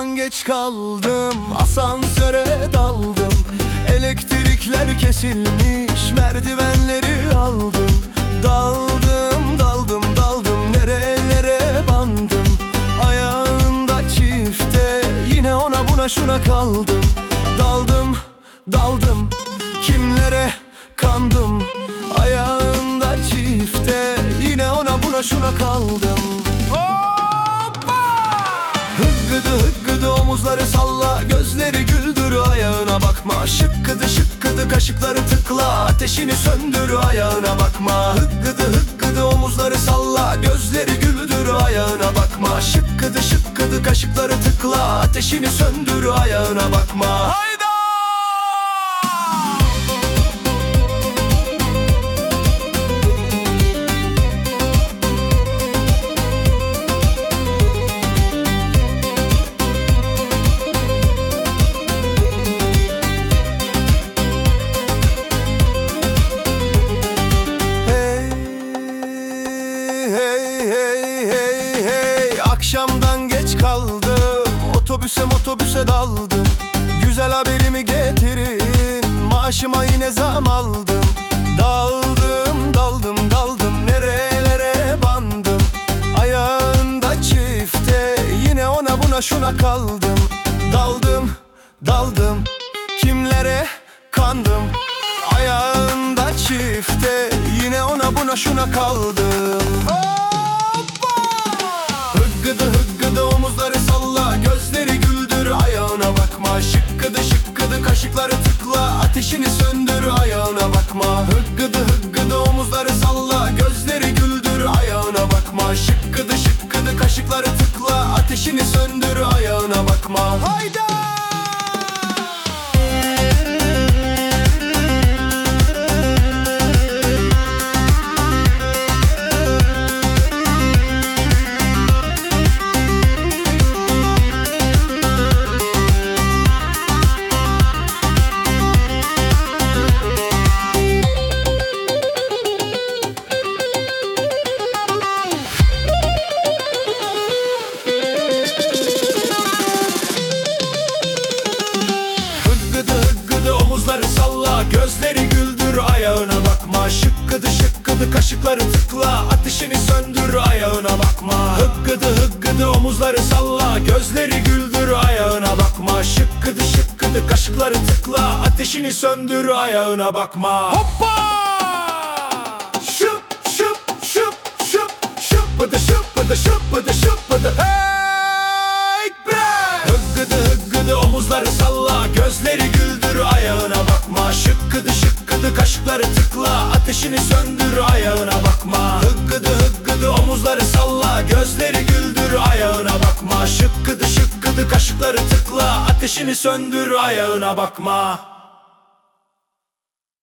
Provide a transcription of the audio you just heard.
geç kaldım Asansöre daldım. Elektrikler kesilmiş Merdivenleri aldım. Daldım daldım daldım Nerelere bandım? Ayağında çifte Yine ona buna şuna kaldım. Daldım daldım Kimlere kandım? Ayağında çifte Yine ona buna şuna kaldım. Hıggıdı hıggıdı omuzları salla Gözleri güldür ayağına bakma. Şıkkıdı şıkkıdı kaşıkları tıkla Ateşini söndür ayağına bakma. Hıggıdı hıggıdı omuzları salla Gözleri güldür ayağına bakma. Şıkkıdı şıkkıdı kaşıkları tıkla Ateşini söndür ayağına bakma. Hayda! Geç kaldım Otobüse otobüse daldım Güzel haberimi getirin Maaşıma yine zam aldım. Daldım, daldım, daldım. Nerelere bandım? Ayağında çifte Yine ona buna şuna kaldım. Daldım, daldım. Kimlere kandım? Ayağında çifte Yine ona buna şuna kaldım. Hıggıdı bakma Şıkkıdı şıkkıdı kaşıkları tıkla Ateşini söndür ayağına bakma. Hıggıdı hıggıdı omuzları salla Gözleri güldür ayağına bakma. Şıkkıdı şıkkıdı kaşıkları tıkla Ateşini söndür ayağına bakma. Hayda! Gözleri güldür ayağına bakma. Şıkkıdı şıkkıdı kaşıkları tıkla. Ateşini söndür ayağına bakma. Hıggıdı hıggıdı omuzları salla. Gözleri güldür ayağına bakma. Şıkkıdı şıkkıdı kaşıkları tıkla. Ateşini söndür ayağına bakma. Hoppa! Şıp şıp şıp şıp. Şıppıdı şıppıdı şıppıdı şıppıdı Hey bre! Hıggıdı hıggıdı omuzları salla. Gözleri kaşıkları tıkla Ateşini söndür ayağına bakma. Hıggıdı hıggıdı omuzları salla Gözleri güldür ayağına bakma. Şıkkıdı şıkkıdı kaşıkları tıkla Ateşini söndür ayağına bakma